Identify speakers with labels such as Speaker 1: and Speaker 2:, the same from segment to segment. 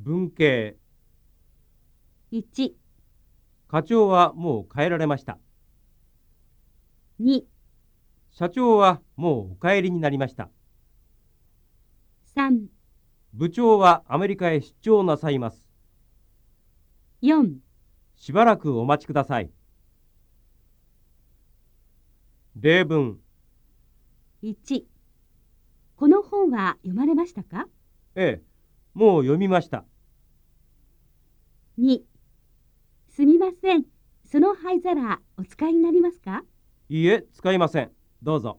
Speaker 1: 文系。
Speaker 2: 1、
Speaker 1: 課長はもう帰られました。
Speaker 2: 2、
Speaker 1: 社長はもうお帰りになりました。
Speaker 2: 3、
Speaker 1: 部長はアメリカへ出張なさいます。
Speaker 2: 4、
Speaker 1: しばらくお待ちください。例文。
Speaker 2: 1。この本は読まれましたか？
Speaker 1: ええもう読みました
Speaker 2: ?2。すみません。その灰皿お使いになりますか？
Speaker 1: いいえ使いませんどうぞ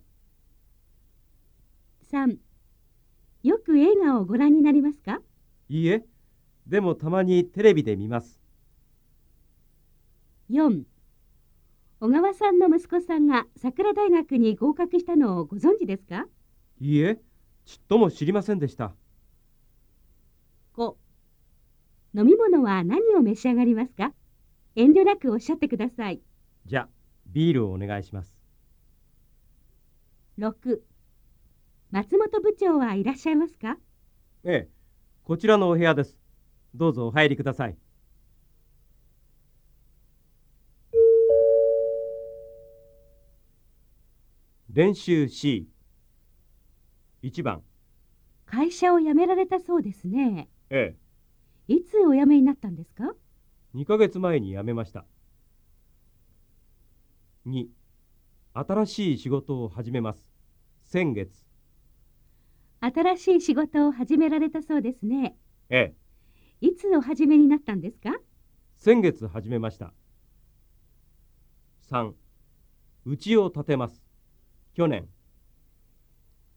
Speaker 2: ?3。よく映画をご覧になりますか？
Speaker 1: いいえでもたまにテレビで見ます
Speaker 2: 4小川さんの息子さんが桜大学に合格したのをご存知ですか？
Speaker 1: いいえちっとも知りませんでした
Speaker 2: 5飲み物は何を召し上がりますか？遠慮なくおっしゃってください。
Speaker 1: じゃビールをお願いします。
Speaker 2: 6松本部長はいらっしゃいますか？
Speaker 1: ええ。こちらのお部屋です。どうぞお入りください。練習 C 1番。
Speaker 2: 会社を辞められたそうですね。
Speaker 1: え
Speaker 2: いつお辞めになったんですか？
Speaker 1: え2ヶ月前に辞めました。2新しい仕事を始めます。先月。
Speaker 2: 新しい仕事を始められたそうですね。
Speaker 1: ええ。
Speaker 2: いつお始めになったんですか？
Speaker 1: 先月始めました。3家を建てます。去年。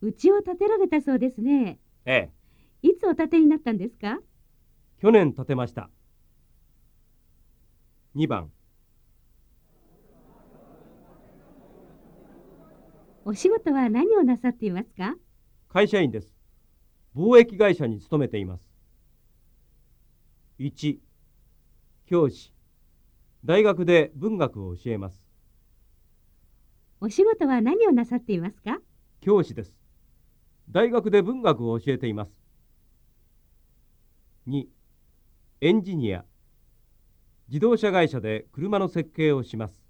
Speaker 2: 家を建てられたそうですね。
Speaker 1: ええ。
Speaker 2: いつお建てになったんですか？
Speaker 1: 去年建てました。2番。
Speaker 2: お仕事は何をなさっていますか？
Speaker 1: 会社員です。貿易会社に勤めています。1教師。大学で文学を教えます。
Speaker 2: お仕事は何をなさっていますか？
Speaker 1: 教師です。大学で文学を教えています。2エンジニア。自動車会社で車の設計をします。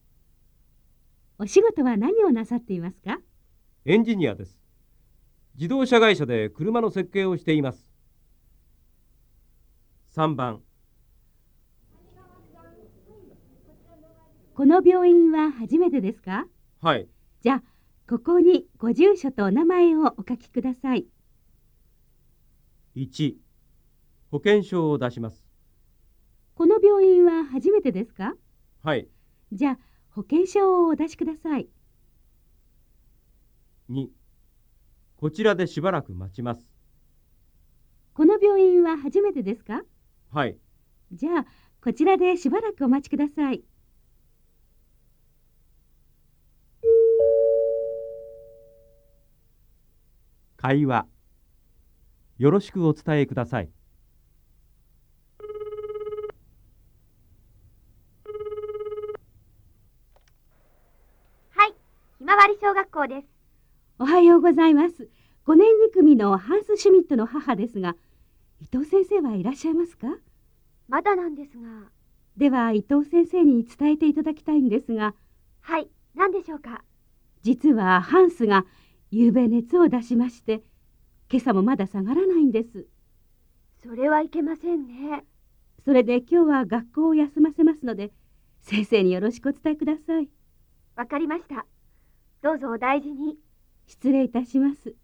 Speaker 2: お仕事は何をなさっていますか？
Speaker 1: エンジニアです。自動車会社で車の設計をしています。3番。
Speaker 2: この病院は初めてですか？
Speaker 1: はい。
Speaker 2: じゃあここにご住所とお名前をお書きください。
Speaker 1: 1保険証を出します
Speaker 2: この病院は初めてですか？
Speaker 1: はい。
Speaker 2: じゃあ保険証をお出しください。
Speaker 1: 2こちらでしばらく待ちます。
Speaker 2: この病院は初めてですか？
Speaker 1: はい。
Speaker 2: じゃあこちらでしばらくお待ちください。
Speaker 1: 会話。よろしくお伝えください
Speaker 3: はい、ひまわり小学校です。
Speaker 2: おはようございます5年2組のハンス・シュミットの母ですが伊藤先生はいらっしゃいますか？
Speaker 3: まだなんですが、
Speaker 2: では伊藤先生に伝えていただきたいんですが
Speaker 3: はい、何でしょうか？
Speaker 2: 実はハンスが夕べ熱を出しまして今朝もまだ下がらないんです
Speaker 3: それはいけませんね。
Speaker 2: それで今日は学校を休ませますので先生によろしくお伝えください
Speaker 3: わかりました。どうぞお大事に。
Speaker 2: 失礼いたします